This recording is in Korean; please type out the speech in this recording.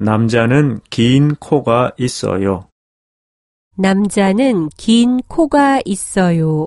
남자는 긴 코가 있어요. 남자는 긴 코가 있어요.